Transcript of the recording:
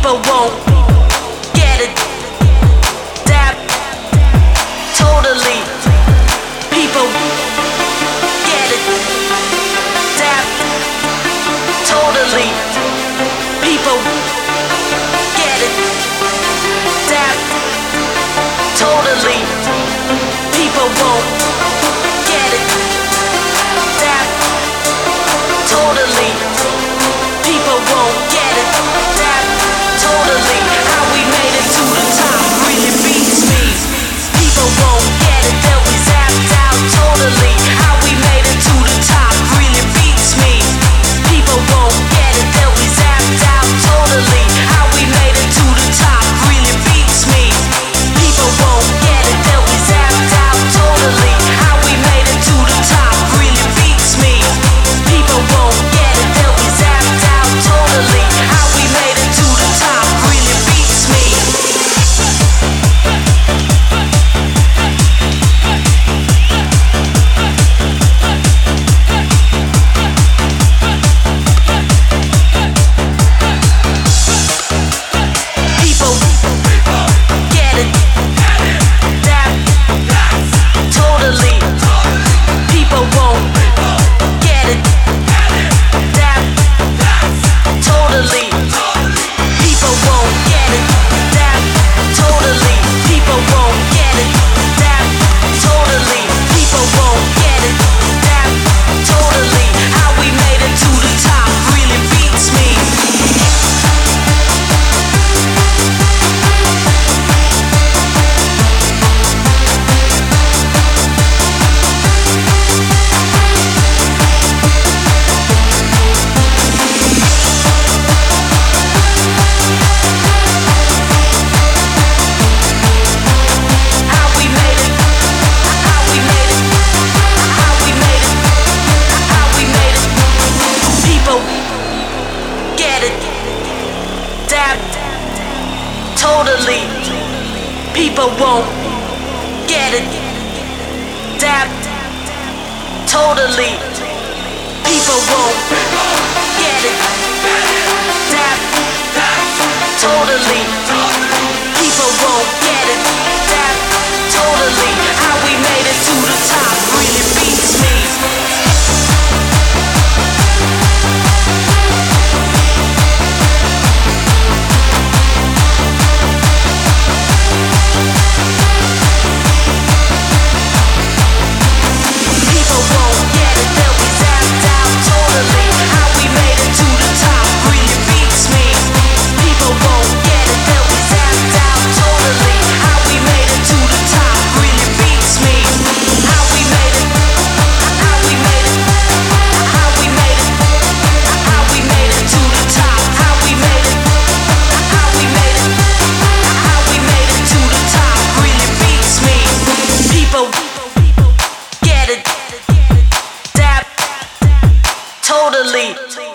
people won't get it. That totally. People. totally. People won't get it. Dab totally. People won't get it. Dab totally. it, dab, totally.